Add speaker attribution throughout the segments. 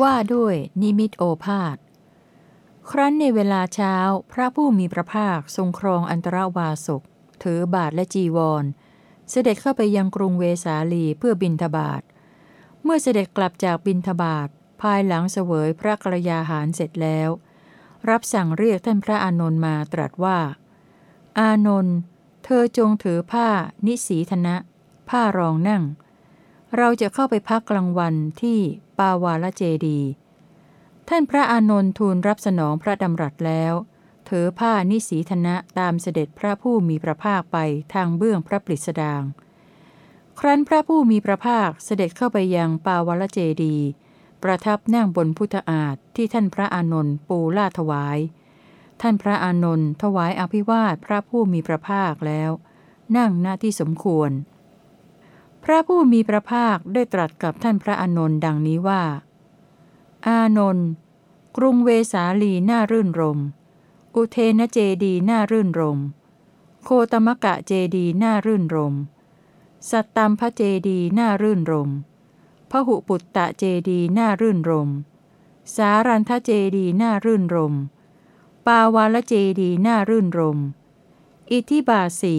Speaker 1: ว่าด้วยนิมิตโอภาษครั้นในเวลาเช้าพระผู้มีพระภาคทรงครองอันตรวาสกถือบาทและจีวร เสด็จเข้าไปยังกรุงเวสาลีเพื่อบินทบาท เมื่อเสด็จกลับจากบินทบาทภายหลังเสวยพระกรยาหารเสร็จแล้ว รับสั่งเรียกท่านพระอานนท์มาตรัสว่า อานนท์เธอจงถือผ้า นิสีธนะ ผ้ารองนั่ง เราจะเข้าไปพักกลางวันที่ ปาวาลเจดีท่านพระอานนท์ทูลรับสนองพระดำรัสแล้วถือผ้านิสีธนะตามเสด็จพระผู้มีพระภาคไปทางเบื้องพระปริสดาง ครั้นพระผู้มีพระภาคเสด็จเข้าไปยังปาวลเจดี ประทับนั่งบนพุทธอาฏที่ท่านพระอานนท์ปูลาถวาย ท่านพระอานนท์ถวายอภิวาทพระผู้มีพระภาคแล้ว นั่งหน้าที่สมควร พระผู้มีพระภาคได้ตรัสกับท่านพระอานนท์ดังนี้ว่า อานนท์กรุงเวสาลีน่ารื่นรม อุเทนเจดีน่ารื่นรม โคตมกะเจดีน่ารื่นรม สัตตัมพระเจดีน่ารื่นรมพหุปุตตะเจดีน่ารื่นรม สารันทเจดีน่ารื่นรม ปาวาลเจดีน่ารื่นรม อิทิบาสี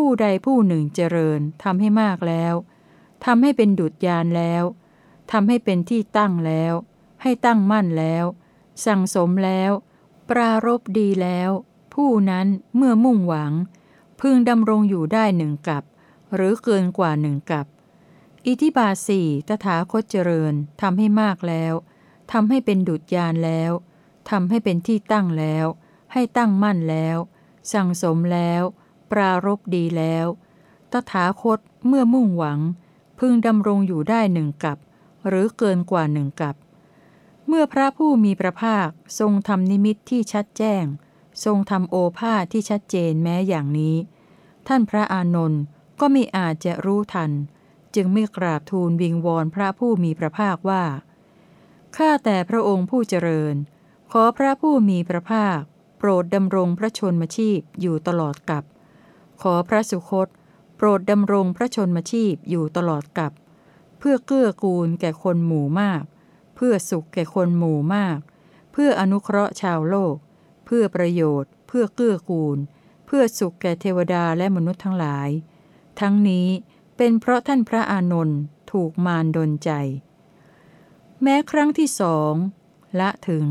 Speaker 1: ผู้ใดผู้หนึ่งเจริญทำให้มากแล้วทำให้เป็นดุจยานแล้วทำให้เป็นที่ตั้งแล้ว ให้ตั้งมั่นแล้ว สั่งสมแล้ว ปรารบดีแล้ว ผู้นั้นเมื่อมุ่งหวัง พึงดำรงอยู่ได้หนึ่งกับ หรือเกินกว่าหนึ่งกับ อิทิบาสีตถาคตเจริญทำให้มากแล้วทำให้เป็นดุจยานแล้วทำให้เป็นที่ตั้งแล้ว ให้ตั้งมั่นแล้ว สั่งสมแล้ว ปรารบดีแล้ว ตถาคตเมื่อมุ่งหวัง พึงดำรงอยู่ได้หนึ่งกับหรือเกินกว่าหนึ่งกับเมื่อพระผู้มีพระภาคทรงทำนิมิตที่ชัดแจ้ง ทรงทำโอภาษที่ชัดเจนแม้อย่างนี้ ท่านพระอานนท์ก็ไม่อาจจะรู้ทัน จึงไม่กราบทูลวิงวอนพระผู้มีพระภาคว่าข้าแต่พระองค์ผู้เจริญ ขอพระผู้มีพระภาค โปรดดำรงพระชนมชีพอยู่ตลอดกับ ขอพระสุคต โปรดดำรงพระชนมชีพอยู่ตลอดกับ เพื่อเกื้อกูลแก่คนหมู่มาก เพื่อสุขแก่คนหมู่มาก เพื่ออนุเคราะห์ชาวโลก เพื่อประโยชน์ เพื่อเกื้อกูล เพื่อสุขแก่เทวดาและมนุษย์ทั้งหลาย ทั้งนี้เป็นเพราะท่านพระอานนท์ถูกมารดนใจ แม้ครั้งที่สองละถึง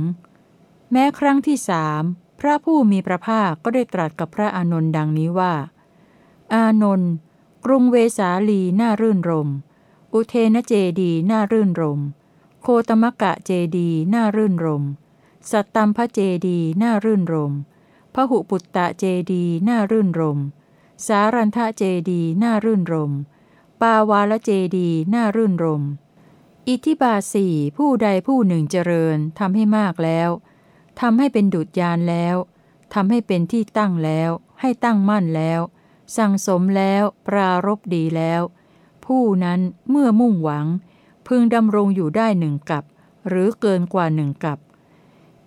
Speaker 1: แม้ครั้งที่สามพระผู้มีพระภาคก็ได้ตรัสกับพระอานนท์ดังนี้ว่า อานนท์กรุงเวสาลีน่ารื่นรม อุเทนเจดีน่ารื่นรม โคตมกะเจดีน่ารื่นรม สัตตัมพระเจดีน่ารื่นรมพหุปุตตะเจดีน่ารื่นรม สารันทะเจดีน่ารื่นรม ปาวาลเจดีน่ารื่นรม อิทิบาสีผู้ใดผู้หนึ่งเจริญทำให้มากแล้วทำให้เป็นดุจยานแล้วทำให้เป็นที่ตั้งแล้ว ให้ตั้งมั่นแล้ว สั่งสมแล้วปรารบดีแล้ว ผู้นั้นเมื่อมุ่งหวัง พึงดำรงอยู่ได้หนึ่งกับ หรือเกินกว่าหนึ่งกับ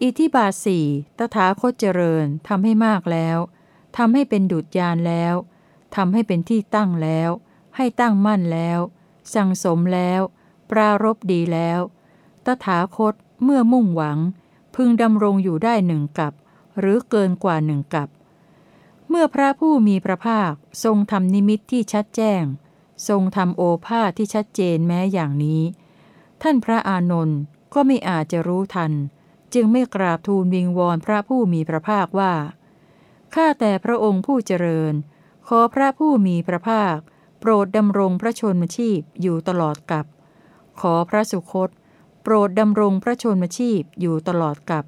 Speaker 1: อิทิบาสีตถาคตเจริญทำให้มากแล้วทำให้เป็นดุจยานแล้วทำให้เป็นที่ตั้งแล้ว ให้ตั้งมั่นแล้ว สั่งสมแล้ว ปรารบดีแล้ว ตถาคตเมื่อมุ่งหวัง พึงดำรงอยู่ได้หนึ่งกับ หรือเกินกว่าหนึ่งกับ เมื่อพระผู้มีพระภาคทรงทำนิมิตที่ชัดแจ้ง ทรงทำโอภาษที่ชัดเจนแม้อย่างนี้ ท่านพระอานนท์ก็ไม่อาจจะรู้ทัน จึงไม่กราบทูลวิงวอนพระผู้มีพระภาคว่าข้าแต่พระองค์ผู้เจริญ ขอพระผู้มีพระภาค โปรดดำรงพระชนมชีพอยู่ตลอดกับ ขอพระสุคต โปรดดำรงพระชนมชีพอยู่ตลอดกับ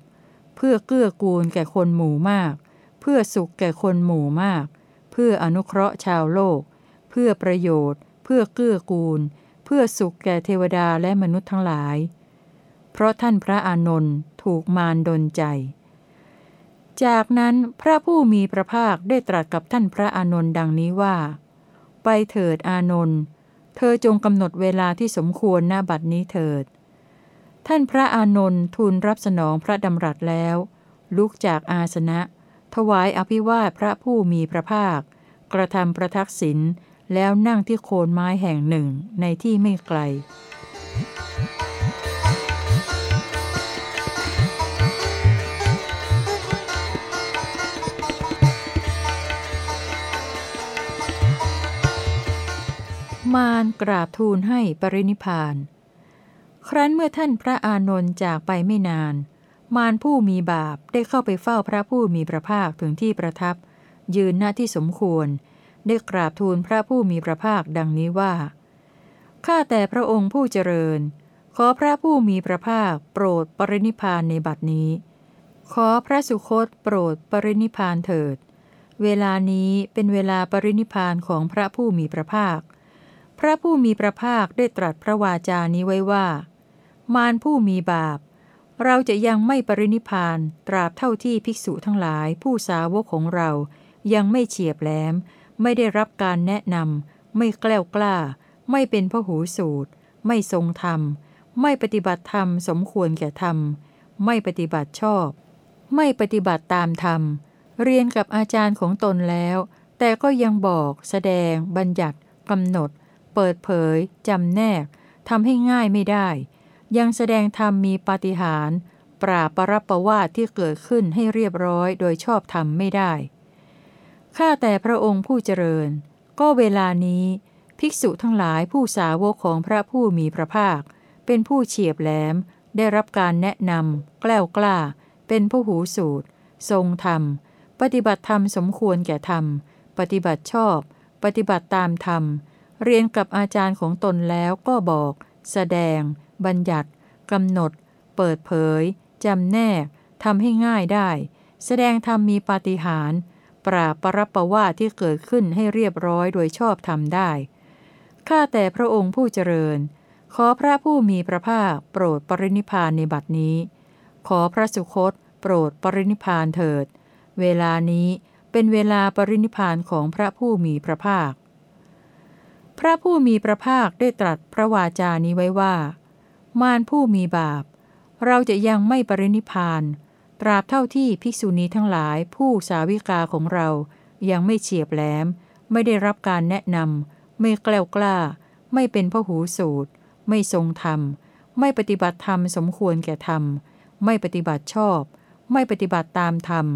Speaker 1: เพื่อเกื้อกูลแก่คนหมู่มาก เพื่อสุขแก่คนหมู่มาก เพื่ออนุเคราะห์ชาวโลก เพื่อประโยชน์ เพื่อเกื้อกูล เพื่อสุขแก่เทวดาและมนุษย์ทั้งหลาย เพราะท่านพระอานนท์ถูกมารดนใจ จากนั้นพระผู้มีพระภาคได้ตรัสกับท่านพระอานนท์ดังนี้ว่า ไปเถิดอานนท์ เธอจงกำหนดเวลาที่สมควรหน้าบัดนี้เถิด ท่านพระอานนท์ทูลรับสนองพระดำรัสแล้ว ลุกจากอาสนะ ถวายอภิวาทพระผู้มีพระภาค กระทำประทักษิณแล้วนั่งที่โคนไม้แห่งหนึ่งในที่ไม่ไกล มารกราบทูลให้ปรินิพาน ครั้นเมื่อท่านพระอานนท์จากไปไม่นาน มารผู้มีบาปได้เข้าไปเฝ้าพระผู้มีพระภาคถึงที่ประทับ ยืนหน้าที่สมควร ได้กราบทูลพระผู้มีพระภาคดังนี้ว่าข้าแต่พระองค์ผู้เจริญ ขอพระผู้มีพระภาคโปรดปรินิพานในบัดนี้ ขอพระสุคตโปรดปรินิพานเถิด เวลานี้เป็นเวลาปรินิพานของพระผู้มีพระภาค พระผู้มีพระภาคได้ตรัสพระวาจานี้ไว้ว่า มารผู้มีบาป เราจะยังไม่ปรินิพานตราบเท่าที่ภิกษุทั้งหลายผู้สาวกของเรา ยังไม่เฉียบแหลม ไม่ได้รับการแนะนำไม่แกล้วกล้า ไม่เป็นพหูสูตร ไม่ทรงธรรม ไม่ปฏิบัติธรรมสมควรแก่ธรรม ไม่ปฏิบัติชอบ ไม่ปฏิบัติตามธรรม เรียนกับอาจารย์ของตนแล้ว แต่ก็ยังบอกแสดง บัญญัติกำหนด เปิดเผยจำแนกทำให้ง่ายไม่ได้ ยังแสดงธรรมมีปาฏิหาริย์ปราบปรับประวาทที่เกิดขึ้นให้เรียบร้อยโดยชอบธรรมไม่ได้ ข้าแต่พระองค์ผู้เจริญ ก็เวลานี้ ภิกษุทั้งหลายผู้สาวกของพระผู้มีพระภาค เป็นผู้เฉียบแหลม ได้รับการแนะนำแกล้วกล้า เป็นผู้หูสูตร ทรงธรรม ปฏิบัติธรรมสมควรแก่ธรรม ปฏิบัติชอบ ปฏิบัติตามธรรม เรียนกับอาจารย์ของตนแล้วก็บอก แสดง บัญญัติกำหนด เปิดเผยจำแนกทำให้ง่ายได้ แสดงธรรมมีปาฏิหาริย์ปราบปรับประว่าที่เกิดขึ้นให้เรียบร้อยโดยชอบทำได้ข้าแต่พระองค์ผู้เจริญ ขอพระผู้มีพระภาคโปรดปรินิพานในบัดนี้ ขอพระสุคตโปรดปรินิพานเถิด เวลานี้เป็นเวลาปรินิพานของพระผู้มีพระภาค พระผู้มีพระภาคได้ตรัสพระวาจานี้ไว้ว่า มารผู้มีบาป เราจะยังไม่ปรินิพาน ตราบเท่าที่ภิกษุณีทั้งหลายผู้สาวิกาของเรา ยังไม่เฉียบแหลม ไม่ได้รับการแนะนำไม่แกล้วกล้า ไม่เป็นพหูสูตร ไม่ทรงธรรม ไม่ปฏิบัติธรรมสมควรแก่ธรรม ไม่ปฏิบัติชอบ ไม่ปฏิบัติตามธรรม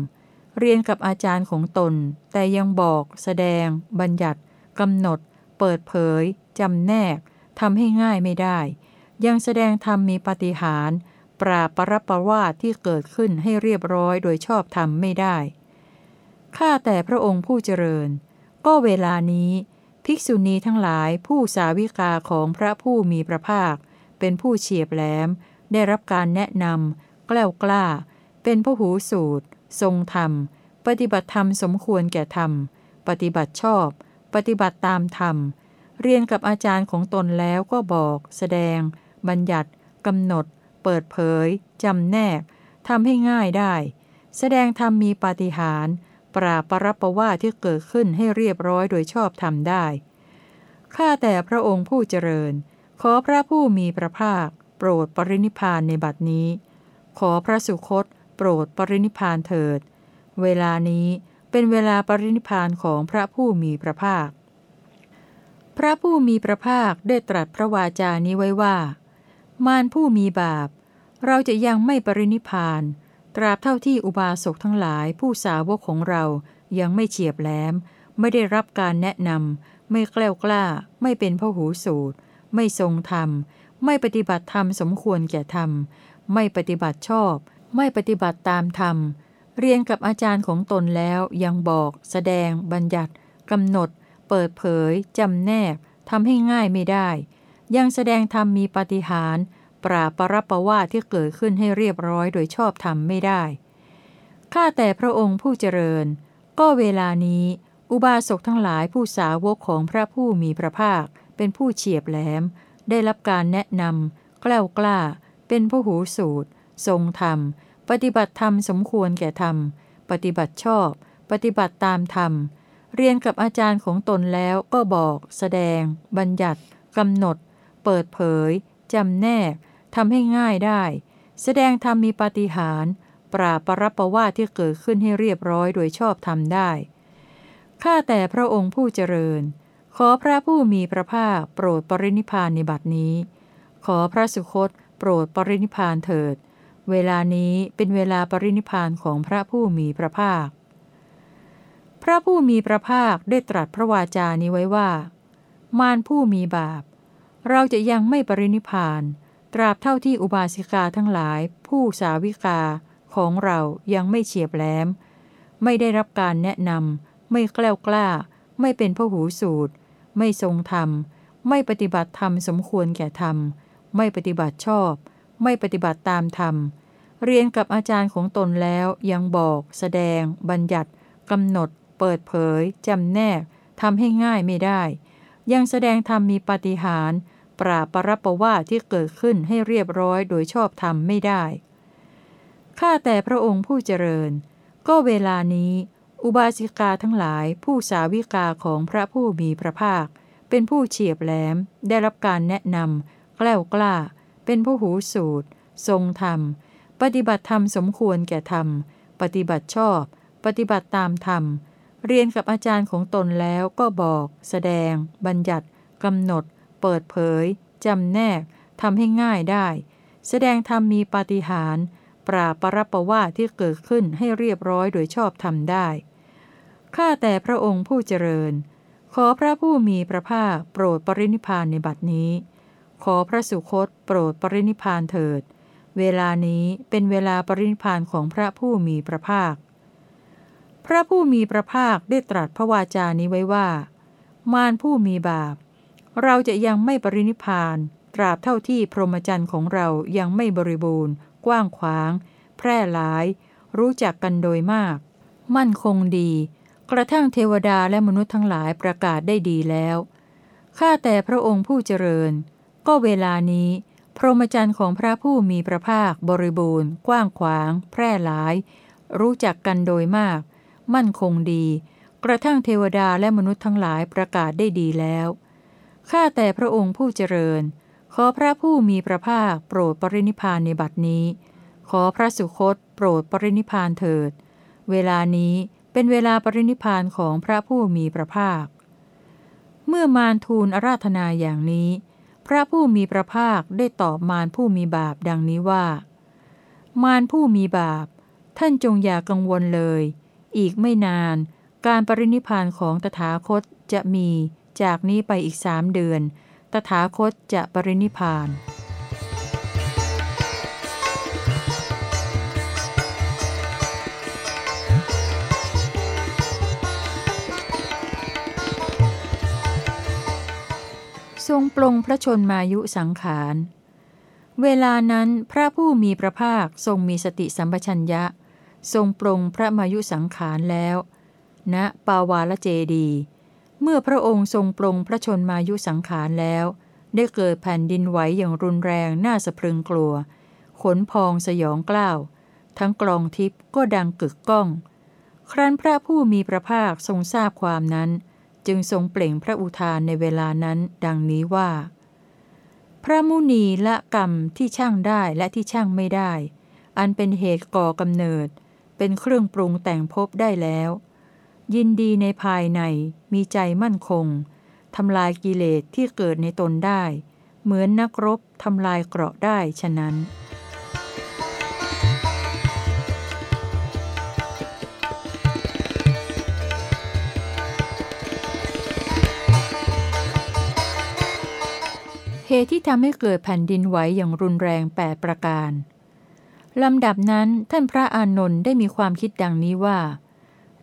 Speaker 1: เรียนกับอาจารย์ของตน แต่ยังบอก แสดง บัญญัติกำหนด เปิดเผยจำแนกทำให้ง่ายไม่ได้ ยังแสดงธรรมมีปฏิหารปราบปรบประวาทที่เกิดขึ้นให้เรียบร้อยโดยชอบธรรมไม่ได้ ข้าแต่พระองค์ผู้เจริญ ก็เวลานี้ ภิกษุณีทั้งหลายผู้สาวิกาของพระผู้มีพระภาค เป็นผู้เฉียบแหลม ได้รับการแนะนำแกล้วกล้า เป็นผู้หูสูตร ทรงธรรม ปฏิบัติธรรมสมควรแก่ธรรม ปฏิบัติชอบ ปฏิบัติตามธรรม เรียนกับอาจารย์ของตนแล้วก็บอก แสดง บัญญัติกำหนด เปิดเผยจำแนกทำให้ง่ายได้ แสดงธรรมมีปาฏิหาริย์ปราบปรับประว่าที่เกิดขึ้นให้เรียบร้อยโดยชอบทำได้ ข้าแต่พระองค์ผู้เจริญ ขอพระผู้มีพระภาค โปรดปรินิพานในบัดนี้ ขอพระสุคต โปรดปรินิพานเถิด เวลานี้เป็นเวลาปรินิพานของพระผู้มีพระภาค พระผู้มีพระภาคได้ตรัสพระวาจานี้ไว้ว่า มารผู้มีบาป เราจะยังไม่ปรินิพาน ตราบเท่าที่อุบาสกทั้งหลายผู้สาวกของเรายังไม่เฉียบแหลม ไม่ได้รับการแนะนำไม่แกล้วกล้า ไม่เป็นพหูสูตร ไม่ทรงธรรม ไม่ปฏิบัติธรรมสมควรแก่ธรรม ไม่ปฏิบัติชอบ ไม่ปฏิบัติตามธรรม เรียนกับอาจารย์ของตนแล้วยังบอก แสดง บัญญัติกำหนด เปิดเผยจำแนกทำให้ง่ายไม่ได้ ยังแสดงธรรมมีปฏิหารปราบปรับประว่าที่เกิดขึ้นให้เรียบร้อยโดยชอบธรรมไม่ได้ ข้าแต่พระองค์ผู้เจริญ ก็เวลานี้ อุบาสกทั้งหลายผู้สาวกของพระผู้มีพระภาค เป็นผู้เฉียบแหลม ได้รับการแนะนำแกล้วกล้า เป็นผู้หูสูตร ทรงธรรม ปฏิบัติธรรมสมควรแก่ธรรม ปฏิบัติชอบ ปฏิบัติตามธรรม เรียนกับอาจารย์ของตนแล้วก็บอก แสดง บัญญัติกำหนด เปิดเผย จำแนกทำให้ง่ายได้ แสดงธรรมมีปาฏิหาริย์ปราบปรับประว่าที่เกิดขึ้นให้เรียบร้อยโดยชอบทำได้ ข้าแต่พระองค์ผู้เจริญ ขอพระผู้มีพระภาคโปรดปรินิพานในบัดนี้ ขอพระสุคตโปรดปรินิพานเถิด เวลานี้เป็นเวลาปรินิพานของพระผู้มีพระภาค พระผู้มีพระภาคได้ตรัสพระวาจานี้ไว้ว่า มารผู้มีบาป เราจะยังไม่ปรินิพาน ตราบเท่าที่อุบาสิกาทั้งหลาย ผู้สาวิกาของเรายังไม่เฉียบแหลม ไม่ได้รับการแนะนำไม่แกล้วกล้า ไม่เป็นพหูสูตร ไม่ทรงธรรม ไม่ปฏิบัติธรรมสมควรแก่ธรรม ไม่ปฏิบัติชอบ ไม่ปฏิบัติตามธรรม เรียนกับอาจารย์ของตนแล้วยังบอก แสดง บัญญัติกำหนด เปิดเผยจำแนกทำให้ง่ายไม่ได้ ยังแสดงธรรมมีปฏิหาร ปราบปรับประว่าที่เกิดขึ้นให้เรียบร้อยโดยชอบธรรมไม่ได้ ข้าแต่พระองค์ผู้เจริญ ก็เวลานี้ อุบาสิกาทั้งหลายผู้สาวิกาของพระผู้มีพระภาค เป็นผู้เฉียบแหลม ได้รับการแนะนำแกล้วกล้า เป็นผู้หูสูตร ทรงธรรม ปฏิบัติธรรมสมควรแก่ธรรม ปฏิบัติชอบ ปฏิบัติตามธรรม เรียนกับอาจารย์ของตนแล้วก็บอก แสดง บัญญัติกำหนด เปิดเผย จำแนกทำให้ง่ายได้ แสดงธรรมมีปาฏิหาริย์ปราปรับประว่าที่เกิดขึ้นให้เรียบร้อยโดยชอบทำได้ ข้าแต่พระองค์ผู้เจริญ ขอพระผู้มีพระภาคโปรดปรินิพานในบัดนี้ ขอพระสุคตโปรดปรินิพานเถิด เวลานี้เป็นเวลาปรินิพานของพระผู้มีพระภาค พระผู้มีพระภาคได้ตรัสพระวาจานี้ไว้ว่า มารผู้มีบาป เราจะยังไม่ปรินิพาน ตราบเท่าที่พรหมจรรย์ของเรายังไม่บริบูรณ์ กว้างขวาง แพร่หลาย รู้จักกันโดยมาก มั่นคงดี กระทั่งเทวดาและมนุษย์ทั้งหลายประกาศได้ดีแล้วข้าแต่พระองค์ผู้เจริญ ก็เวลานี้ พรหมจรรย์ของพระผู้มีพระภาคบริบูรณ์ กว้างขวาง แพร่หลาย รู้จักกันโดยมาก มั่นคงดี กระทั่งเทวดาและมนุษย์ทั้งหลายประกาศได้ดีแล้ว ข้าแต่พระองค์ผู้เจริญ ขอพระผู้มีพระภาคโปรดปรินิพานในบัดนี้ ขอพระสุคตโปรดปรินิพานเถิด เวลานี้เป็นเวลาปรินิพานของพระผู้มีพระภาค เมื่อมารทูลอาราธนาอย่างนี้ พระผู้มีพระภาคได้ตอบมารผู้มีบาปดังนี้ว่า มารผู้มีบาป ท่านจงอย่ากังวลเลย อีกไม่นาน การปรินิพานของตถาคตจะมี จากนี้ไปอีกสามเดือน ตถาคตจะปรินิพานทรงปลงพระชนมายุสังขาร เวลานั้นพระผู้มีพระภาคทรงมีสติสัมปชัญญะ ทรงปลงพระมายุสังขารแล้วณปาวาลเจดี เมื่อพระองค์ทรงปลงพระชนมายุสังขารแล้ว ได้เกิดแผ่นดินไหวอย่างรุนแรงน่าสะพรึงกลัว ขนพองสยองกล้าว ทั้งกลองทิพย์ก็ดังกึกก้อง ครั้นพระผู้มีพระภาคทรงทราบความนั้น จึงทรงเปล่งพระอุทานในเวลานั้น ดังนี้ว่า พระมุนีละกรรมที่ช่างได้และที่ช่างไม่ได้ อันเป็นเหตุก่อกำเนิด เป็นเครื่องปรุงแต่งพบได้แล้ว ยินดีในภายในมีใจมั่นคงทำลายกิเลสที่เกิดในตนได้ เหมือนนักรบทำลายเกราะได้ฉะนั้น เหตุที่ทำให้เกิดแผ่นดินไหวอย่างรุนแรงแปดประการลำดับนั้นท่านพระอานนท์ได้มีความคิดดังนี้ว่า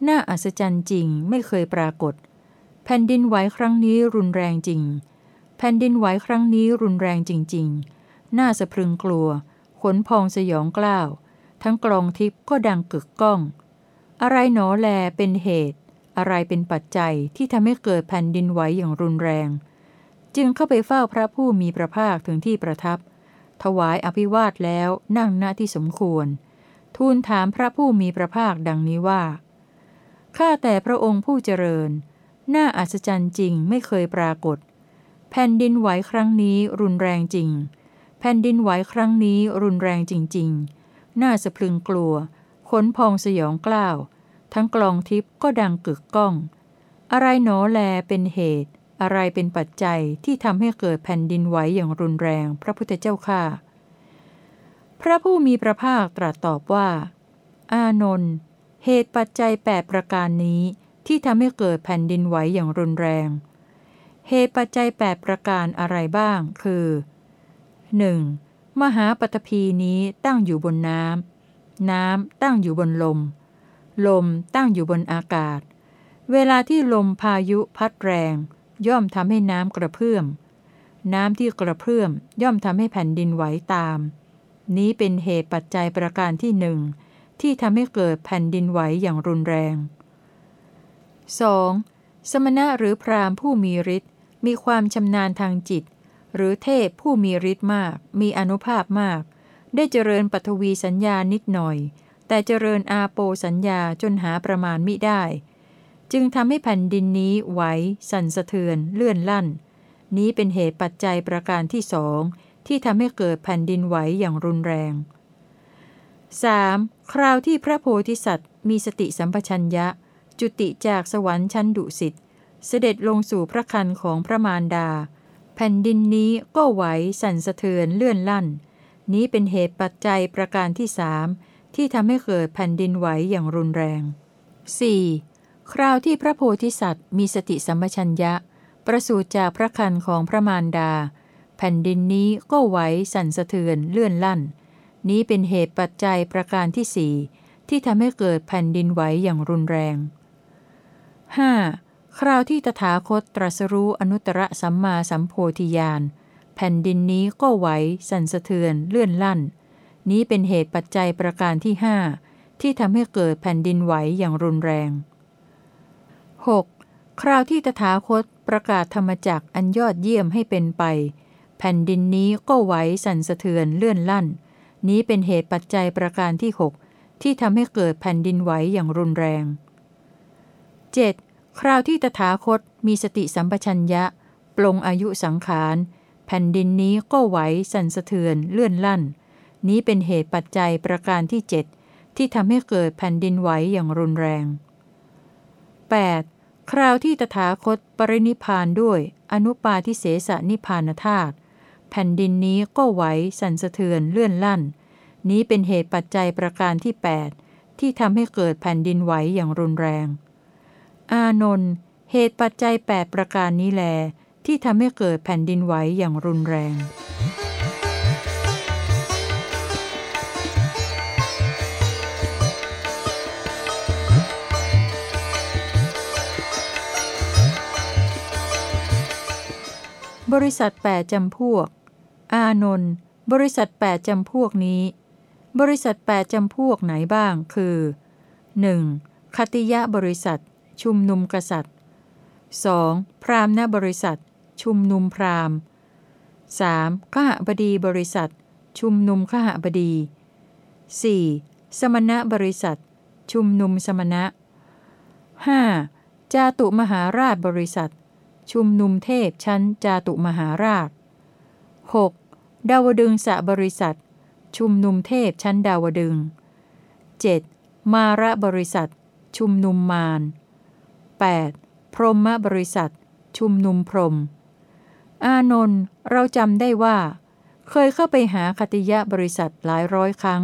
Speaker 1: น่าอัศจรรย์จริงไม่เคยปรากฏ แผ่นดินไหวครั้งนี้รุนแรงจริง แผ่นดินไหวครั้งนี้รุนแรงจริง ๆ น่าสะพรึงกลัว ขนพองสยองกล้าว ทั้งกลองทิพย์ก็ดังกึกก้อง อะไรหนอแลเป็นเหตุ อะไรเป็นปัจจัยที่ทำให้เกิดแผ่นดินไหวอย่างรุนแรง จึงเข้าไปเฝ้าพระผู้มีพระภาคถึงที่ประทับ ถวายอภิวาทแล้วนั่งหน้าที่สมควร ทูลถามพระผู้มีพระภาคดังนี้ว่า ข้าแต่พระองค์ผู้เจริญ น่าอัศจรรย์จริงไม่เคยปรากฏ แผ่นดินไหวครั้งนี้รุนแรงจริง แผ่นดินไหวครั้งนี้รุนแรงจริง ๆ น่าสะพรึงกลัว ขนพองสยองกล้าว ทั้งกลองทิพย์ก็ดังกึกก้อง อะไรหนอแลเป็นเหตุ อะไรเป็นปัจจัยที่ทำให้เกิดแผ่นดินไหวอย่างรุนแรง พระพุทธเจ้าข้าพระผู้มีพระภาคตรัสตอบว่า อานนท์ เหตุปัจจัยแปดประการนี้ที่ทำให้เกิดแผ่นดินไหวอย่างรุนแรง เหตุปัจจัย 8 ประการอะไรบ้าง คือ 1. มหาปฐพีนี้ตั้งอยู่บนน้ำ น้ำตั้งอยู่บนลม ลมตั้งอยู่บนอากาศ เวลาที่ลมพายุพัดแรง ย่อมทำให้น้ำกระเพื่อม น้ำที่กระเพื่อมย่อมทำให้แผ่นดินไหวตาม นี้เป็นเหตุปัจจัยประการที่หนึ่ง ที่ทำให้เกิดแผ่นดินไหวอย่างรุนแรง 2. สมณะหรือพราหมณ์ผู้มีฤทธิ์มีความชำนาญทางจิต หรือเทพผู้มีฤทธิ์มาก มีอนุภาพมาก ได้เจริญปฐวีสัญญานิดหน่อย แต่เจริญอาโปสัญญาจนหาประมาณมิได้ จึงทำให้แผ่นดินนี้ไหว สั่นสะเทือน เลื่อนลั่น นี้เป็นเหตุปัจจัยประการที่สองที่ทำให้เกิดแผ่นดินไหวอย่างรุนแรง 3. คราวที่พระโพธิสัตว์ มีสติสัมปชัญญะ จุติจากสวรรค์ชั้นดุสิตเสด็จลงสู่พระคันของพระมารดา แผ่นดินนี้ก็ไหวสั่นสะเทือนเลื่อนลั่น นี้เป็นเหตุปัจจัยประการที่สามที่ทำให้เกิดแผ่นดินไหวอย่างรุนแรง 4. คราวที่พระโพธิสัตว์มีสติสัมปชัญญะ ประสูติจากพระคันของพระมารดา แผ่นดินนี้ก็ไหวสั่นสะเทือนเลื่อนลั่น นี้เป็นเหตุปัจจัยประการที่สี่ที่ทำให้เกิดแผ่นดินไหวอย่างรุนแรง 5. คราวที่ตถาคตตรัสรู้อนุตตรสัมมาสัมโพธิญาณแผ่นดินนี้ก็ไหว สั่นสะเทือนเลื่อนลั่น นี้เป็นเหตุปัจจัยประการที่ห้าที่ทำให้เกิดแผ่นดินไหวอย่างรุนแรง 6. คราวที่ตถาคตประกาศธรรมจักอันยอดเยี่ยมให้เป็นไป แผ่นดินนี้ก็ไหวสั่นสะเทือนเลื่อนลั่นน นี้เป็นเหตุปัจจัยประการที่หกที่ทำให้เกิดแผ่นดินไหวอย่างรุนแรง 7. คราวที่ตถาคตมีสติสัมปชัญญะ ปลงอายุสังขาร แผ่นดินนี้ก็ไหวสั่นสะเทือนเลื่อนลั่น นี้เป็นเหตุปัจจัยประการที่เจ็ดที่ทำให้เกิดแผ่นดินไหวอย่างรุนแรง 8. คราวที่ตถาคตปรินิพานด้วย อนุปาทิเสสนิพานธาตุ แผ่นดินนี้ก็ไหวสั่นสะเทือนเลื่อนลั่น นี้เป็นเหตุปัจจัยประการที่ 8 ที่ทำให้เกิดแผ่นดินไหวอย่างรุนแรง อานนท์เหตุปัจจัย 8 ประการนี้แล ที่ทำให้เกิดแผ่นดินไหวอย่างรุนแรงบริษัท 8จำพวก อานนท์บริษัท8จำพวกนี้ บริษัท8จำพวกไหนบ้างคือ 1. คติยะบริษัท ชุมนุมกษัตริย์ 2. พราหมณ์บริษัท ชุมนุมพราหมณ์ 3. ขหบดีบริษัท ชุมนุมขหบดี 4. สมณะบริษัท ชุมนุมสมณะ 5. จาตุมหาราชบริษัท ชุมนุมเทพชั้นจาตุมหาราช 6. ดาวดึงสะบริษัท ชุมนุมเทพชั้นดาวดึง 7. มาระบริษัท ชุมนุมมาร 8. พรหมบริษัท ชุมนุมพรหมอานนท์เราจำได้ว่า เคยเข้าไปหาคติยะบริษัทหลายร้อยครั้ง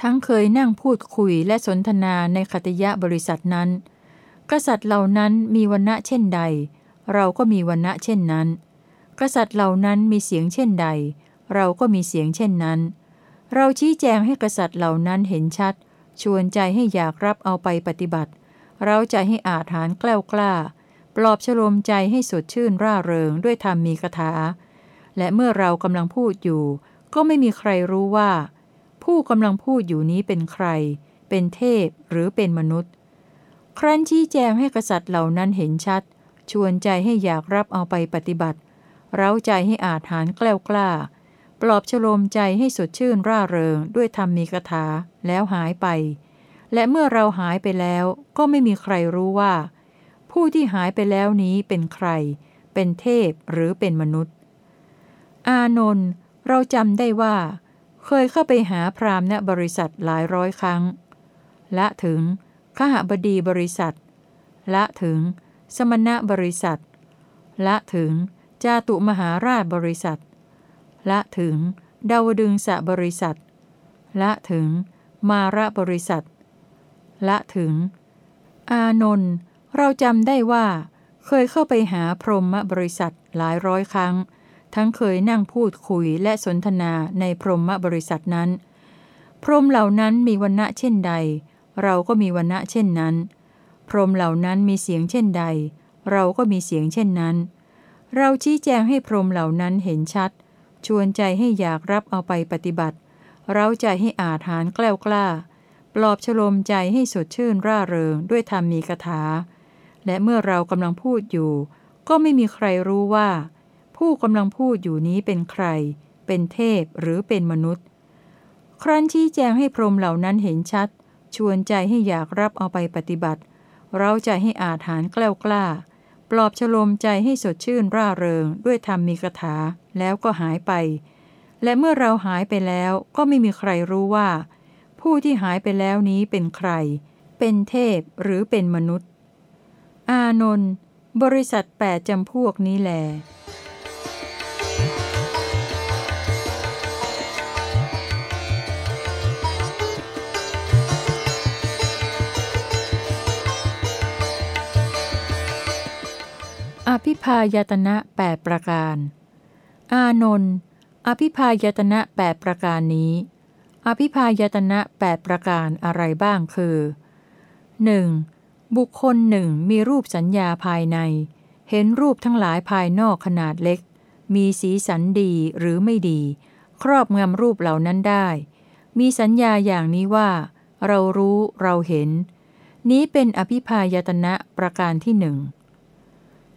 Speaker 1: ทั้งเคยนั่งพูดคุยและสนทนาในคติยะบริษัทนั้น กษัตริย์เหล่านั้นมีวันณะเช่นใด เราก็มีวันณะเช่นนั้น กษัตริย์เหล่านั้นมีเสียงเช่นใด เราก็มีเสียงเช่นนั้น เราชี้แจงให้กษัตริย์เหล่านั้นเห็นชัด ชวนใจให้อยากรับเอาไปปฏิบัติ เราใจให้อาถานแกล้วกล้า ปลอบฉโลมใจให้สดชื่นร่าเริงด้วยธรรมมีคาถา และเมื่อเรากำลังพูดอยู่ ก็ไม่มีใครรู้ว่า ผู้กำลังพูดอยู่นี้เป็นใคร เป็นเทพหรือเป็นมนุษย์ ครั้นชี้แจงให้กษัตริย์เหล่านั้นเห็นชัด ชวนใจให้อยากรับเอาไปปฏิบัติ เราใจให้อาถานแกล้วกล้า ปลอบฉโลมใจให้สดชื่นร่าเริงด้วยธรรมมีคาถาแล้วหายไป และเมื่อเราหายไปแล้วก็ไม่มีใครรู้ว่า ผู้ที่หายไปแล้วนี้เป็นใคร เป็นเทพหรือเป็นมนุษย์ อานนท์เราจำได้ว่า เคยเข้าไปหาพราหมณ์ณบริษัทหลายร้อยครั้ง และถึงขหบดีบริษัท และถึง สมณะบริษัท และถึงจาตุมหาราชบริษัท ละถึง ดาวดึงสะบริษัทละถึง มาระบริษัทละถึง อานนท์เราจำได้ว่า เคยเข้าไปหาพรหมบริษัทหลายร้อยครั้ง ทั้งเคยนั่งพูดคุยและสนทนาในพรหมบริษัทนั้น พรหมเหล่านั้นมีวันณะเช่นใด เราก็มีวันณะเช่นนั้น พรหมเหล่านั้นมีเสียงเช่นใด เราก็มีเสียงเช่นนั้น เราชี้แจงให้พรหมเหล่านั้นเห็นชัด ชวนใจให้อยากรับเอาไปปฏิบัติ เราใจให้อาถานแกล้วกล้า ปลอบฉลมใจให้สดชื่นร่าเริงด้วยธรรมมีคาถา และเมื่อเรากำลังพูดอยู่ ก็ไม่มีใครรู้ว่า ผู้กำลังพูดอยู่นี้เป็นใคร เป็นเทพหรือเป็นมนุษย์ ครั้นชี้แจงให้พรหมเหล่านั้นเห็นชัด ชวนใจให้อยากรับเอาไปปฏิบัติ เราใจให้อาถานแกล้วกล้า ปลอบฉลมใจให้สดชื่นร่าเริงด้วยธรรมมีคาถาแล้วก็หายไป และเมื่อเราหายไปแล้วก็ไม่มีใครรู้ว่า ผู้ที่หายไปแล้วนี้เป็นใคร เป็นเทพหรือเป็นมนุษย์ อานนท์บริษัทแปดจำพวกนี้แหล อภิพายตนะแปดประการ อานนท์อภิพายตนะแปดประการนี้ อภิพายตนะแปดประการอะไรบ้างคือ 1. บุคคลหนึ่งมีรูปสัญญาภายใน เห็นรูปทั้งหลายภายนอกขนาดเล็ก มีสีสันดีหรือไม่ดี ครอบงำรูปเหล่านั้นได้ มีสัญญาอย่างนี้ว่า เรารู้เราเห็น นี้เป็นอภิพายตนะประการที่หนึ่ง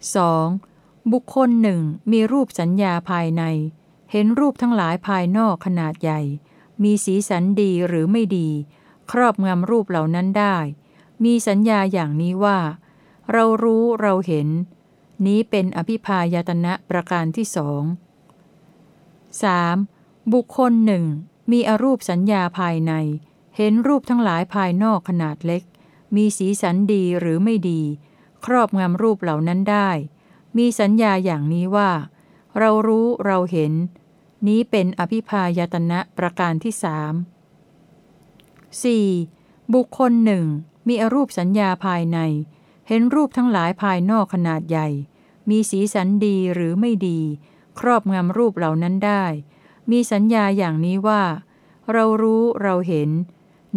Speaker 1: 2. บุคคลหนึ่งมีรูปสัญญาภายใน เห็นรูปทั้งหลายภายนอกขนาดใหญ่ มีสีสันดีหรือไม่ดี ครอบงำรูปเหล่านั้นได้ มีสัญญาอย่างนี้ว่า เรารู้เราเห็น นี้เป็นอภิพายตนะประการที่สอง 3. บุคคลหนึ่งมีอรูปสัญญาภายใน เห็นรูปทั้งหลายภายนอกขนาดเล็ก มีสีสันดีหรือไม่ดี ครอบงำรูปเหล่านั้นได้ มีสัญญาอย่างนี้ว่า เรารู้เราเห็น นี้เป็นอภิพายตนะประการที่สาม 4. บุคคลหนึ่งมีอรูปสัญญาภายใน เห็นรูปทั้งหลายภายนอกขนาดใหญ่ มีสีสันดีหรือไม่ดี ครอบงำรูปเหล่านั้นได้ มีสัญญาอย่างนี้ว่า เรารู้เราเห็น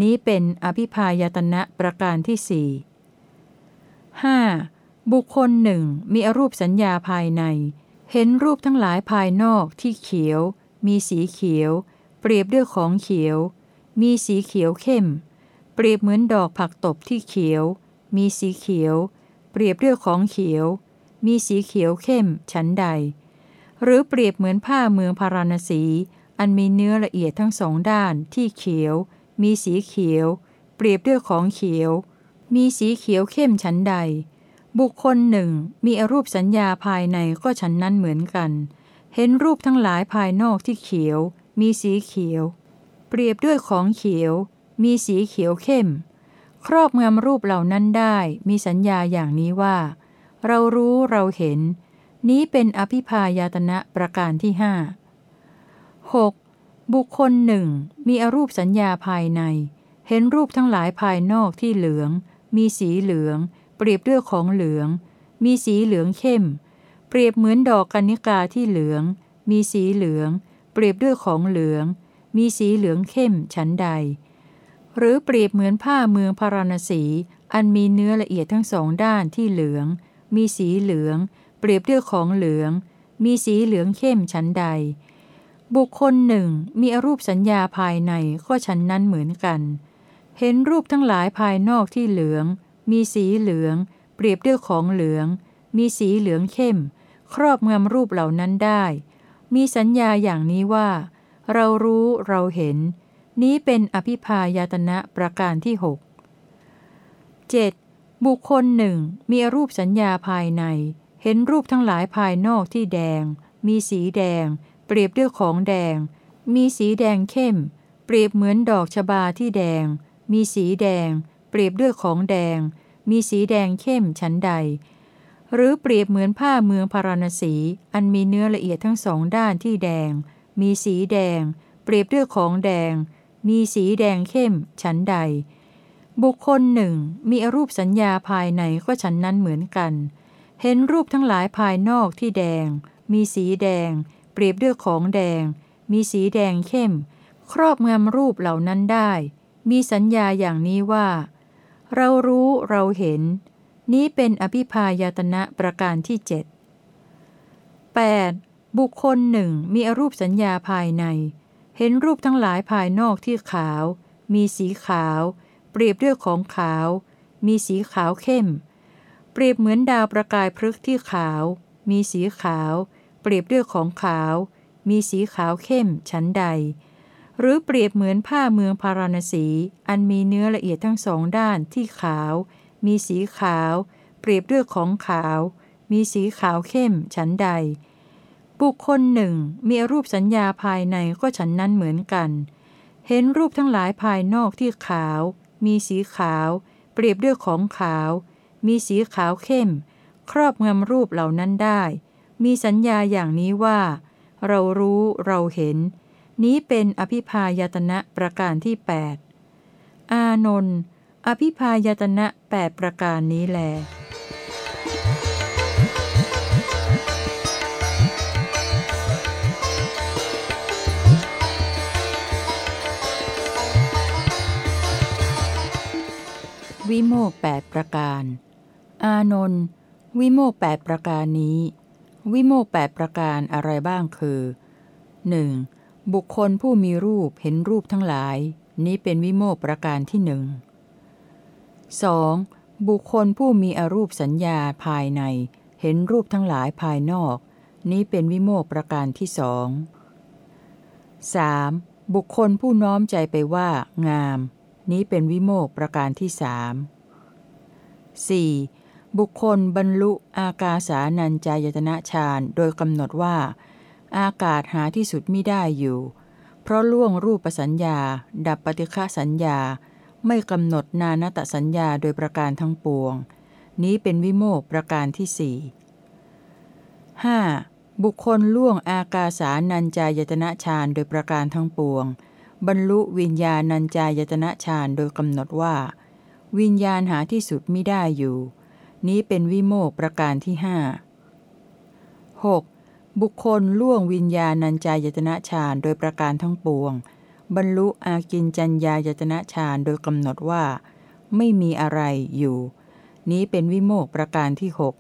Speaker 1: นี้เป็นอภิพายตนะประการที่สี่ 5. บุคคลหนึ่งมีอรูปสัญญาภายใน เห็นรูปทั้งหลายภายนอกที่เขียว มีสีเขียว เปรียบด้วยของเขียว มีสีเขียวเข้ม เปรียบเหมือนดอกผักตบที่เขียว มีสีเขียว เปรียบด้วยของเขียว มีสีเขียวเข้มฉันใด หรือเปรียบเหมือนผ้าเมืองพาราณสี อันมีเนื้อละเอียดทั้งสองด้านที่เขียว มีสีเขียว เปรียบด้วยของเขียว มีสีเขียวเข้มฉันใด บุคคลหนึ่งมีอรูปสัญญาภายในก็ฉันนั้นเหมือนกัน เห็นรูปทั้งหลายภายนอกที่เขียว มีสีเขียว เปรียบด้วยของเขียว มีสีเขียวเข้ม ครอบงำรูปเหล่านั้นได้มีสัญญาอย่างนี้ว่า เรารู้เราเห็น นี้เป็นอภิพายาตนะประการที่ห้า 6. บุคคลหนึ่งมีอรูปสัญญาภายใน เห็นรูปทั้งหลายภายนอกที่เหลือง มีสีเหลือง เปรียบด้วยของเหลือง มีสีเหลืองเข้ม เปรียบเหมือนดอกกัญญกาที่เหลือง มีสีเหลือง เปรียบด้วยของเหลือง มีสีเหลืองเข้มฉันใด หรือเปรียบเหมือนผ้าเมืองพาราณสี อันมีเนื้อละเอียดทั้งสองด้านที่เหลือง มีสีเหลือง เปรียบด้วยของเหลือง มีสีเหลืองเข้มฉันใด บุคคลหนึ่งมีอรูปสัญญาภายในก็ฉันนั้นเหมือนกัน เห็นรูปทั้งหลายภายนอกที่เหลือง มีสีเหลือง เปรียบด้วยของเหลือง มีสีเหลืองเข้ม ครอบงำรูปเหล่านั้นได้ มีสัญญาอย่างนี้ว่า เรารู้เราเห็น นี้เป็นอภิพายตนะประการที่หก 7. บุคคลหนึ่งมีรูปสัญญาภายใน เห็นรูปทั้งหลายภายนอกที่แดง มีสีแดง เปรียบด้วยของแดง มีสีแดงเข้ม เปรียบเหมือนดอกชบาที่แดง มีสีแดง เปรียบด้วยของแดง มีสีแดงเข้มฉันใด หรือเปรียบเหมือนผ้าเมืองพาราณสี อันมีเนื้อละเอียดทั้งสองด้านที่แดง มีสีแดง เปรียบด้วยของแดง มีสีแดงเข้มฉันใด บุคคลหนึ่ง มีอรูปสัญญาภายในก็ฉันนั้นเหมือนกัน เห็นรูปทั้งหลายภายนอกที่แดง มีสีแดง เปรียบด้วยของแดง มีสีแดงเข้ม ครอบงำรูปเหล่านั้นได้ มีสัญญาอย่างนี้ว่า เรารู้เราเห็น นี้เป็นอภิพายตนะประการที่เจ็ด 8. บุคคลหนึ่งมีอรูปสัญญาภายใน เห็นรูปทั้งหลายภายนอกที่ขาว มีสีขาว เปรียบด้วยของขาว มีสีขาวเข้ม เปรียบเหมือนดาวประกายพฤกษ์ที่ขาว มีสีขาว เปรียบด้วยของขาว มีสีขาวเข้มชั้นใด หรือเปรียบเหมือนผ้าเมืองพาราณสี อันมีเนื้อละเอียดทั้งสองด้านที่ขาว มีสีขาว เปรียบด้วยของขาว มีสีขาวเข้มชั้นใด บุคคลหนึ่ง มีรูปสัญญาภายในก็ฉันนั้นเหมือนกัน เห็นรูปทั้งหลายภายนอกที่ขาว มีสีขาว เปรียบด้วยของขาว มีสีขาวเข้ม ครอบงำรูปเหล่านั้นได้ มีสัญญาอย่างนี้ว่า เรารู้เราเห็น นี้เป็นอภิพายตนะประการที่ 8 อานนท์อภิพายตนะแปดประการนี้แล วิโมกแปดประการ อานนท์วิโมกแปดประการนี้ วิโมกแปดประการอะไรบ้างคือ 1. บุคคลผู้มีรูปเห็นรูปทั้งหลาย นี้เป็นวิโมกประการที่หนึ่ง 2. บุคคลผู้มีอรูปสัญญาภายใน เห็นรูปทั้งหลายภายนอก นี้เป็นวิโมกประการที่สอง 3. บุคคลผู้น้อมใจไปว่า งาม นี้เป็นวิโมกประการที่สาม 4. บุคคลบรรลุอากาสานัญจายตนะฌานโดยกำหนดว่า อากาศหาที่สุดไม่ได้อยู่ เพราะล่วงรูปสัญญา ดับปฏิฆาสัญญา ไม่กำหนดนานตสัญญาโดยประการทั้งปวง นี้เป็นวิโมกประการที่สี่ 5. บุคคลล่วงอากาสานัญจายตนะฌานโดยประการทั้งปวง บรรลุวิญญาณัญจายตนะฌานโดยกำหนดว่า วิญญาณหาที่สุดไม่ได้อยู่ นี้เป็นวิโมกประการที่ห้า 6. บุคคลล่วงวิญญาณัญจายตนะฌานโดยประการทั้งปวง บรรลุอากินจัญญายตนะฌานโดยกำหนดว่า ไม่มีอะไรอยู่ นี้เป็นวิโมกประการที่หก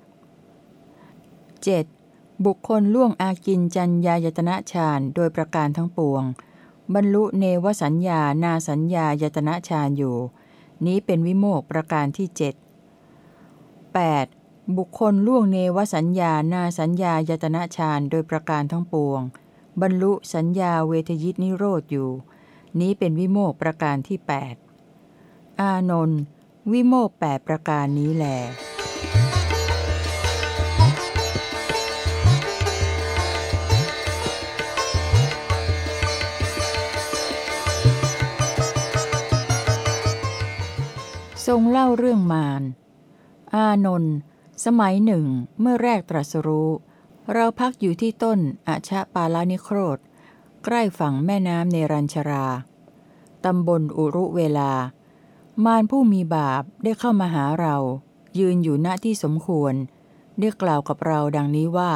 Speaker 1: 7. บุคคลล่วงอากินจัญญายตนะฌานโดยประการทั้งปวง บรรลุเนวสัญญานาสัญญายตนะฌานอยู่ นี้เป็นวิโมกประการที่เจ็ด 8. บุคคลล่วงเนวสัญญานาสัญญายตนะฌานโดยประการทั้งปวง บรรลุสัญญาเวทยิตนิโรธอยู่ นี้เป็นวิโมกประการที่ 8 อานนท์วิโมกแปดประการนี้แหลทรงเล่าเรื่องมาร อานนท์ สมัยหนึ่ง เมื่อแรกตรัสรู้ เราพักอยู่ที่ต้นอาชะปาลานิโครธ ใกล้ฝั่งแม่น้ำเนรัญชรา ตำบลอุรุเวลา มารผู้มีบาปได้เข้ามาหาเรา ยืนอยู่ณที่สมควร ได้กล่าวกับเราดังนี้ว่า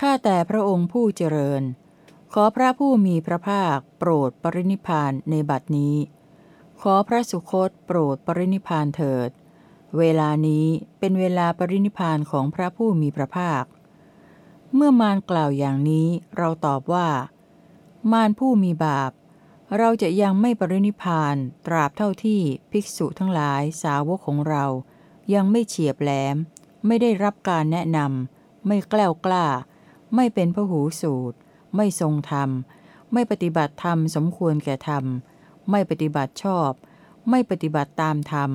Speaker 1: ข้าแต่พระองค์ผู้เจริญ ขอพระผู้มีพระภาคโปรดปรินิพานในบัดนี้ ขอพระสุคตโปรดปรินิพานเถิด เวลานี้เป็นเวลาปรินิพานของพระผู้มีพระภาค เมื่อมารกล่าวอย่างนี้เราตอบว่า มารผู้มีบาป เราจะยังไม่ปรินิพพานตราบเท่าที่ภิกษุทั้งหลายสาวกของเรา ยังไม่เฉียบแหลม ไม่ได้รับการแนะนำไม่แกล้วกล้า ไม่เป็นพหูสูตร ไม่ทรงธรรม ไม่ปฏิบัติธรรมสมควรแก่ธรรม ไม่ปฏิบัติชอบ ไม่ปฏิบัติตามธรรม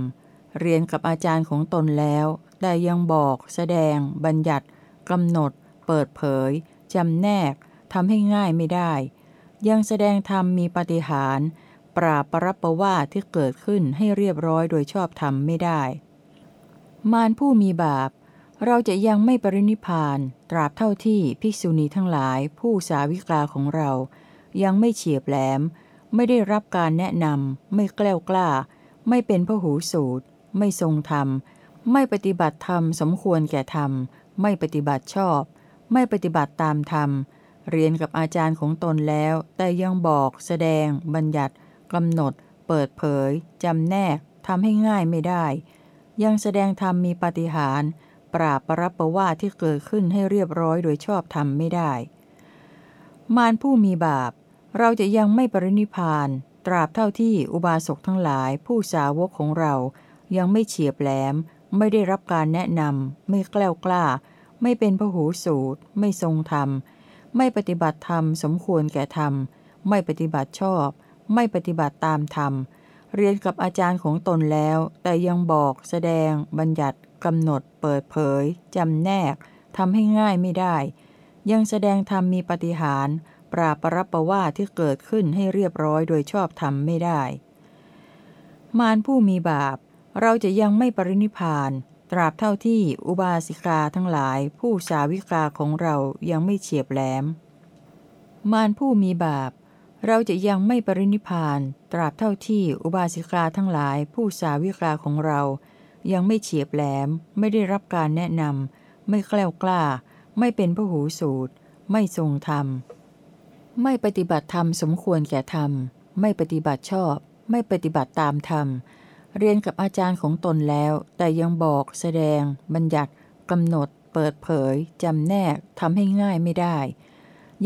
Speaker 1: เรียนกับอาจารย์ของตนแล้วแต่ยังบอก แสดง บัญญัติกำหนด เปิดเผยจำแนกทำให้ง่ายไม่ได้ ยังแสดงธรรมมีปฏิหาร ปราบปรับประว่าที่เกิดขึ้นให้เรียบร้อยโดยชอบธรรมไม่ได้ มารผู้มีบาป เราจะยังไม่ปรินิพพาน ตราบเท่าที่ภิกษุณีทั้งหลายผู้สาวิกาของเรา ยังไม่เฉียบแหลม ไม่ได้รับการแนะนำไม่แกล้วกล้า ไม่เป็นพหูสูตร ไม่ทรงธรรม ไม่ปฏิบัติธรรมสมควรแก่ธรรม ไม่ปฏิบัติชอบ ไม่ปฏิบัติตามธรรม เรียนกับอาจารย์ของตนแล้ว แต่ยังบอก แสดง บัญญัติกำหนด เปิดเผยจำแนกทำให้ง่ายไม่ได้ ยังแสดงธรรมมีปฏิหารปราบปรับประว่าที่เกิดขึ้นให้เรียบร้อยโดยชอบธรรมไม่ได้ มารผู้มีบาป เราจะยังไม่ปรินิพาน ตราบเท่าที่อุบาสกทั้งหลายผู้สาวกของเรา ยังไม่เฉียบแหลม ไม่ได้รับการแนะนำ ไม่แกล้วกล้า ไม่เป็นพหูสูตร ไม่ทรงธรรม ไม่ปฏิบัติธรรมสมควรแก่ธรรม ไม่ปฏิบัติชอบ ไม่ปฏิบัติตามธรรม เรียนกับอาจารย์ของตนแล้ว แต่ยังบอกแสดง บัญญัติกำหนด เปิดเผยจำแนกทำให้ง่ายไม่ได้ ยังแสดงธรรมมีปฏิหารปราปรับประว่าที่เกิดขึ้นให้เรียบร้อยโดยชอบธรรมไม่ได้ มารผู้มีบาป เราจะยังไม่ปรินิพาน ตราบเท่าที่อุบาสิกาทั้งหลายผู้สาวิกาของเรายังไม่เฉียบแหลม มารผู้มีบาป เราจะยังไม่ปรินิพาน ตราบเท่าที่อุบาสิกาทั้งหลายผู้สาวิกาของเรา ยังไม่เฉียบแหลม ไม่ได้รับการแนะนำไม่แกล้วกล้า ไม่เป็นพหูสูตร ไม่ทรงธรรม ไม่ปฏิบัติธรรมสมควรแก่ธรรม ไม่ปฏิบัติชอบ ไม่ปฏิบัติตามธรรม เรียนกับอาจารย์ของตนแล้ว แต่ยังบอกแสดง บัญญัติกำหนด เปิดเผยจำแนกทำให้ง่ายไม่ได้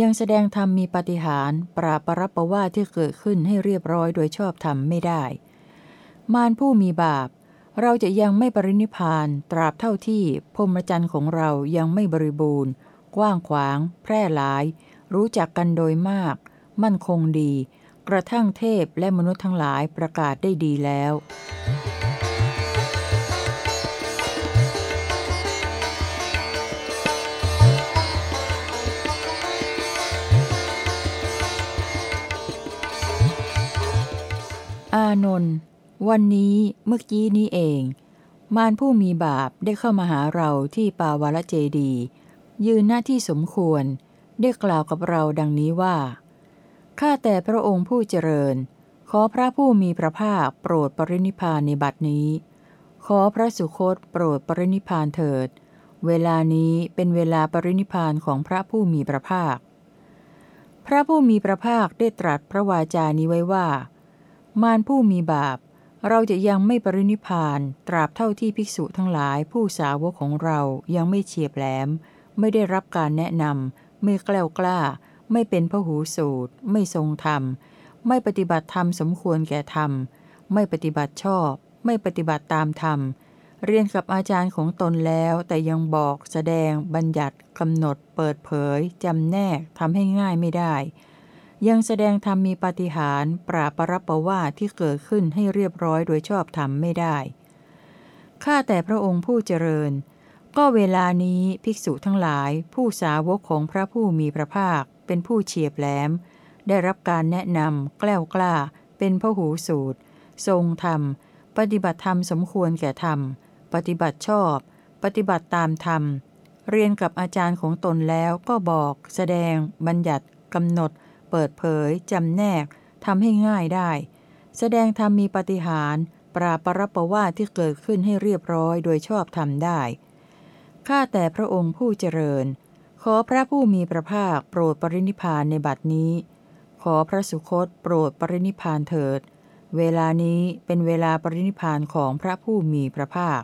Speaker 1: ยังแสดงธรรมมีปฏิหารปราปรับประว่าที่เกิดขึ้นให้เรียบร้อยโดยชอบธรรมไม่ได้ มารผู้มีบาป เราจะยังไม่ปรินิพานตราบเท่าที่พรมจรรย์ของเรายังไม่บริบูรณ์ กว้างขวาง แพร่หลาย รู้จักกันโดยมาก มั่นคงดี กระทั่งเทพและมนุษย์ทั้งหลายประกาศได้ดีแล้ว อานนท์วันนี้เมื่อกี้นี้เอง มารผู้มีบาปได้เข้ามาหาเราที่ปาวรเจดี ยืนหน้าที่สมควร ได้กล่าวกับเราดังนี้ว่า ข้าแต่พระองค์ผู้เจริญ ขอพระผู้มีพระภาคโปรดปรินิพานในบัดนี้ ขอพระสุคตโปรดปรินิพานเถิด เวลานี้เป็นเวลาปรินิพานของพระผู้มีพระภาค พระผู้มีพระภาคได้ตรัสพระวาจานี้ไว้ว่า มารผู้มีบาป เราจะยังไม่ปรินิพพานตราบเท่าที่ภิกษุทั้งหลายผู้สาวกของเรายังไม่เฉียบแหลม ไม่ได้รับการแนะนำไม่แกล้วกล้า ไม่เป็นพหูสูตร ไม่ทรงธรรม ไม่ปฏิบัติธรรมสมควรแก่ธรรม ไม่ปฏิบัติชอบ ไม่ปฏิบัติตามธรรม เรียนกับอาจารย์ของตนแล้วแต่ยังบอกแสดง บัญญัติกำหนด เปิดเผยจำแนกทำให้ง่ายไม่ได้ ยังแสดงธรรมมีปาฏิหารย์ปราปรับประว่าที่เกิดขึ้นให้เรียบร้อยโดยชอบธรรมไม่ได้ ข้าแต่พระองค์ผู้เจริญก็เวลานี้ภิกษุทั้งหลายผู้สาวกของพระผู้มีพระภาค เป็นผู้เฉียบแหลม ได้รับการแนะนำแกล้วกล้า เป็นพหูสูตร ทรงธรรม ปฏิบัติธรรมสมควรแก่ธรรม ปฏิบัติชอบ ปฏิบัติตามธรรม เรียนกับอาจารย์ของตนแล้วก็บอก แสดง บัญญัติกำหนด เปิดเผยจำแนกทำให้ง่ายได้ แสดงธรรมมีปฏิหารปราปรับประว่าที่เกิดขึ้นให้เรียบร้อยโดยชอบทำได้ข้าแต่พระองค์ผู้เจริญ ขอพระผู้มีพระภาคโปรดปรินิพานในบัดนี้ ขอพระสุคตโปรดปรินิพานเถิด เวลานี้เป็นเวลาปรินิพานของพระผู้มีพระภาค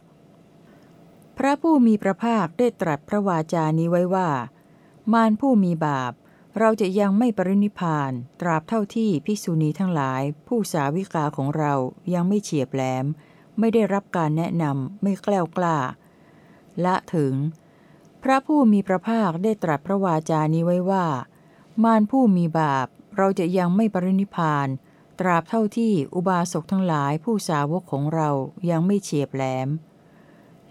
Speaker 1: พระผู้มีพระภาคได้ตรัสพระวาจานี้ไว้ว่า มารผู้มีบาป เราจะยังไม่ปรินิพพาน ตราบเท่าที่ภิกษุณีทั้งหลาย ผู้สาวิกาของเรายังไม่เฉียบแหลม ไม่ได้รับการแนะนำไม่แกล้วกล้า ละถึง พระผู้มีพระภาคได้ตรัสพระวาจานี้ไว้ว่า มารผู้มีบาปเราจะยังไม่ปรินิพาน ตราบเท่าที่อุบาสกทั้งหลายผู้สาวกของเรายังไม่เฉียบแหลม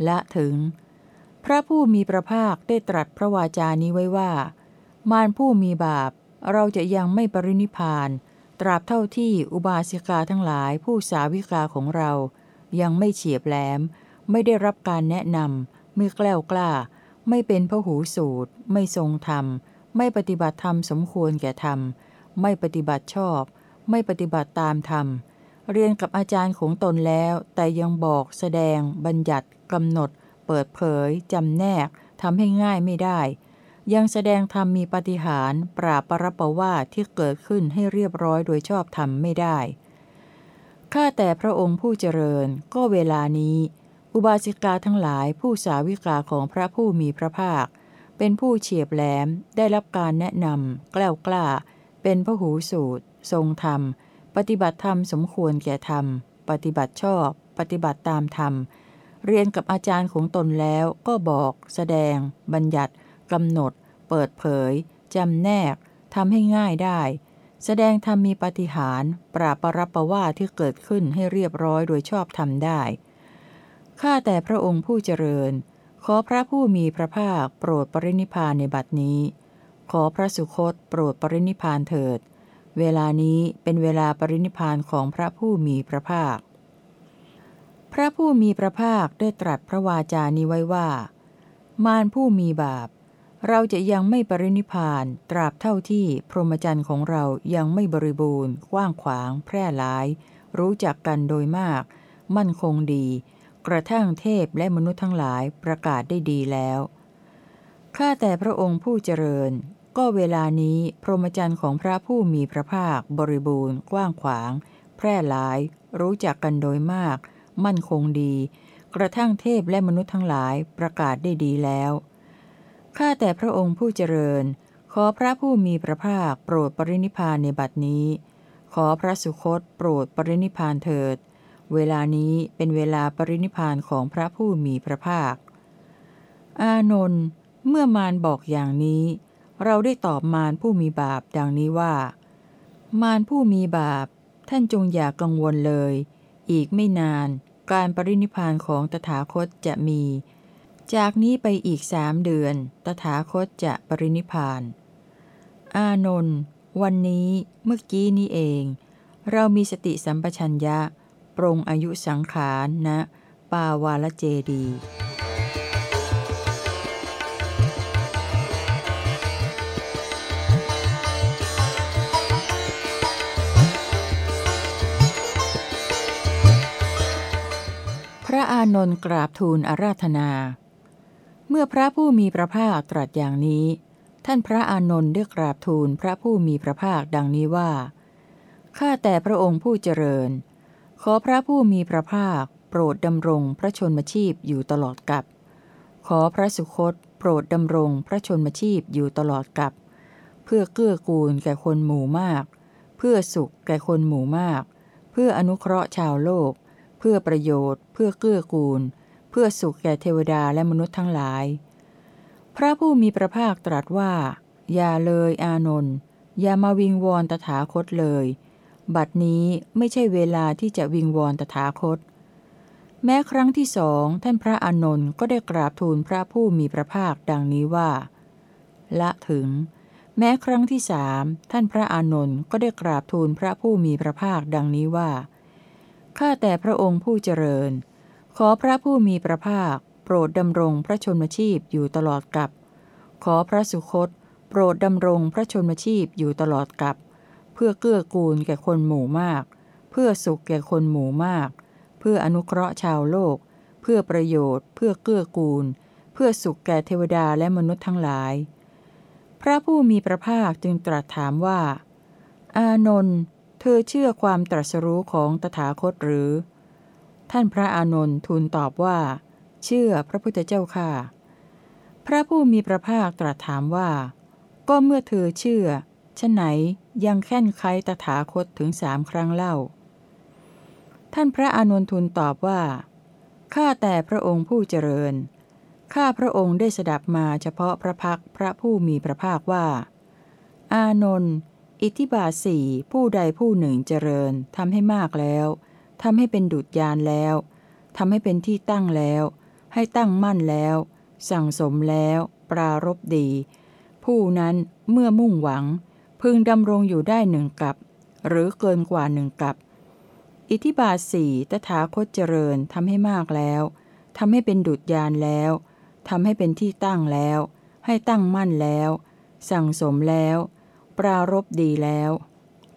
Speaker 1: และถึง พระผู้มีพระภาคได้ตรัสพระวาจานี้ไว้ว่า มารผู้มีบาปเราจะยังไม่ปรินิพาน ตราบเท่าที่อุบาสิกาทั้งหลายผู้สาวิกาของเรา ยังไม่เฉียบแหลม ไม่ได้รับการแนะนำไม่แกล้วกล้า ไม่เป็นพหูสูตร ไม่ทรงธรรม ไม่ปฏิบัติธรรมสมควรแก่ธรรม ไม่ปฏิบัติชอบ ไม่ปฏิบัติตามธรรม เรียนกับอาจารย์ของตนแล้ว แต่ยังบอกแสดง บัญญัติกำหนด เปิดเผยจำแนกทำให้ง่ายไม่ได้ ยังแสดงธรรมมีปฏิหารปราบปรปวาที่เกิดขึ้นให้เรียบร้อยโดยชอบธรรมไม่ได้ข้าแต่พระองค์ผู้เจริญก็เวลานี้ อุบาสิกาทั้งหลายผู้สาวิกาของพระผู้มีพระภาค เป็นผู้เฉียบแหลมได้รับการแนะนำกล้ากล้า เป็นพระหูสูตร ทรงธรรม ปฏิบัติธรรมสมควรแก่ธรรม ปฏิบัติชอบ ปฏิบัติตามธรรม เรียนกับอาจารย์ของตนแล้วก็บอก แสดง บัญญัติกำหนด เปิดเผยจำแนกทำให้ง่ายได้ แสดงธรรมมีปฏิหาร ปราปรับประว่าที่เกิดขึ้นให้เรียบร้อยโดยชอบทำได้ ข้าแต่พระองค์ผู้เจริญ ขอพระผู้มีพระภาคโปรดปรินิพานในบัดนี้ ขอพระสุคตโปรดปรินิพานเถิด เวลานี้เป็นเวลาปรินิพานของพระผู้มีพระภาค พระผู้มีพระภาคได้ตรัสพระวาจานี้ไว้ว่า มารผู้มีบาป เราจะยังไม่ปรินิพานตราบเท่าที่พรหมจรรย์ของเรายังไม่บริบูรณ์กว้างขวาง แพร่หลาย รู้จักกันโดยมาก มั่นคงดี กระทั่งเทพและมนุษย์ทั้งหลายประกาศได้ดีแล้ว ข้าแต่พระองค์ผู้เจริญ ก็เวลานี้พรหมจรรย์ของพระผู้มีพระภาค บริบูรณ์ กว้างขวาง แพร่หลาย รู้จักกันโดยมาก มั่นคงดี กระทั่งเทพและมนุษย์ทั้งหลายประกาศได้ดีแล้ว ข้าแต่พระองค์ผู้เจริญ ขอพระผู้มีพระภาคโปรดปรินิพานในบัดนี้ ขอพระสุคตโปรดปรินิพานเถิด เวลานี้เป็นเวลาปรินิพานของพระผู้มีพระภาค อานนท์เมื่อมารบอกอย่างนี้ เราได้ตอบมารผู้มีบาปดังนี้ว่า มารผู้มีบาป ท่านจงอย่ากกังวลเลย อีกไม่นาน การปรินิพานของตถาคตจะมี จากนี้ไปอีกสามเดือน ตถาคตจะปรินิพาน อานนท์วันนี้เมื่อกี้นี้เอง เรามีสติสัมปชัญญะ ปรงอายุสังขารณนะปาวาลเจดีพระอานนท์กราบทูลอาราธนา เมื่อพระผู้มีพระภาคตรัสอย่างนี้ ท่านพระอานนท์ได้กราบทูลพระผู้มีพระภาคดังนี้ว่า ข้าแต่พระองค์ผู้เจริญ ขอพระผู้มีพระภาค โปรดดำรงพระชนมชีพอยู่ตลอดกับ ขอพระสุคตโปรดดำรงพระชนมชีพอยู่ตลอดกับ เพื่อเกื้อกูลแก่คนหมู่มาก เพื่อสุขแก่คนหมู่มาก เพื่ออนุเคราะห์ชาวโลก เพื่อประโยชน์ เพื่อเกื้อกูล เพื่อสุขแก่เทวดาและมนุษย์ทั้งหลาย พระผู้มีพระภาคตรัสว่า อย่าเลยอานนท์อย่ามาวิงวอนตถาคตเลย บัดนี้ไม่ใช่เวลาที่จะวิงวอนตถาคต แม้ครั้งที่สองท่านพระอานนท์ก็ได้กราบทูลพระผู้มีพระภาคดังนี้ว่า ละถึง แม้ครั้งที่สามท่านพระอานนท์ก็ได้กราบทูลพระผู้มีพระภาคดังนี้ว่าข้าแต่พระองค์ผู้เจริญ ขอพระผู้มีพระภาค โปรดดำรงพระชนมชีพอยู่ตลอดกับ ขอพระสุคต โปรดดำรงพระชนมชีพอยู่ตลอดกับ พื่อเกื้อกูลแก่คนหมู่มาก เพื่อสุขแก่คนหมู่มาก เพื่ออนุเคราะห์ชาวโลก เพื่อประโยชน์ เพื่อเกื้อกูล เพื่อสุขแก่เทวดาและมนุษย์ทั้งหลาย พระผู้มีพระภาคจึงตรัสถามว่า อานนท์เธอเชื่อความตรัสรู้ของตถาคตหรือ ท่านพระอานนท์ทูลตอบว่า เชื่อพระพุทธเจ้าข้า พระผู้มีพระภาคตรัสถามว่า ก็เมื่อเธอเชื่อฉะไหน ยังแค่นไค้ตถาคตถึงสามครั้งเล่า ท่านพระอานนท์ทูลตอบว่า ข้าแต่พระองค์ผู้เจริญ ข้าพระองค์ได้สดับมาเฉพาะพระพักตร์พระผู้มีพระภาคว่า อานนท์อิทธิบาทสี่ผู้ใดผู้หนึ่งเจริญทำให้มากแล้วทำให้เป็นดุจยานแล้วทำให้เป็นที่ตั้งแล้ว ให้ตั้งมั่นแล้ว สั่งสมแล้ว ปรารบดี ผู้นั้นเมื่อมุ่งหวัง พึงดำรงอยู่ได้หนึ่งกับ หรือเกินกว่าหนึ่งกับ อิทธิบาสี่ตถาคตเจริญทำให้มากแล้วทำให้เป็นดุจยานแล้วทำให้เป็นที่ตั้งแล้ว ให้ตั้งมั่นแล้ว สั่งสมแล้ว ปรารบดีแล้ว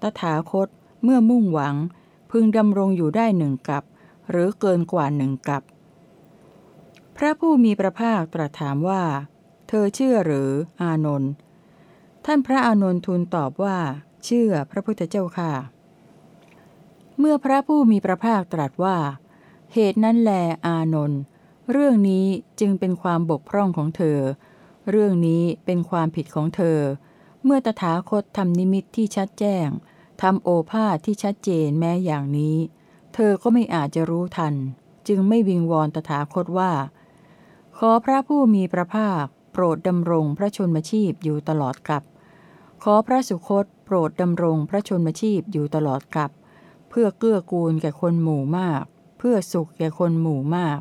Speaker 1: ตถาคตเมื่อมุ่งหวัง พึงดำรงอยู่ได้หนึ่งกับ หรือเกินกว่าหนึ่งกับ พระผู้มีพระภาคตรัสถามว่า เธอเชื่อหรืออานนท์ ท่านพระอานนท์ทูลตอบว่า เชื่อพระพุทธเจ้าค่ะ เมื่อพระผู้มีพระภาคตรัสว่า เหตุนั้นแลอานนท์เรื่องนี้จึงเป็นความบกพร่องของเธอ เรื่องนี้เป็นความผิดของเธอ เมื่อตถาคตทำนิมิตที่ชัดแจ้งทำโอภาษที่ชัดเจนแม้อย่างนี้ เธอก็ไม่อาจจะรู้ทัน จึงไม่วิงวอนตถาคตว่า ขอพระผู้มีพระภาค โปรดดำรงพระชนมชีพอยู่ตลอดกับ ขอพระสุคตโปรดดำรงพระชนมชีพอยู่ตลอดกับ เพื่อเกื้อกูลแก่คนหมู่มาก เพื่อสุขแก่คนหมู่มาก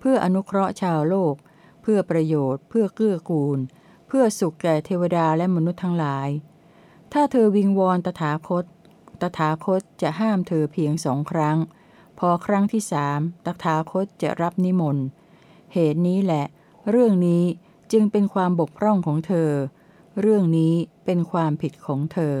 Speaker 1: เพื่ออนุเคราะห์ชาวโลก เพื่อประโยชน์ เพื่อเกื้อกูล เพื่อสุขแก่เทวดาและมนุษย์ทั้งหลาย ถ้าเธอวิงวอนตถาคต ตถาคตจะห้ามเธอเพียงสองครั้ง พอครั้งที่สามตถาคตจะรับนิมนต์ เหตุนี้แหละ เรื่องนี้จึงเป็นความบกพร่องของเธอ เรื่องนี้เป็นความผิดของเธอ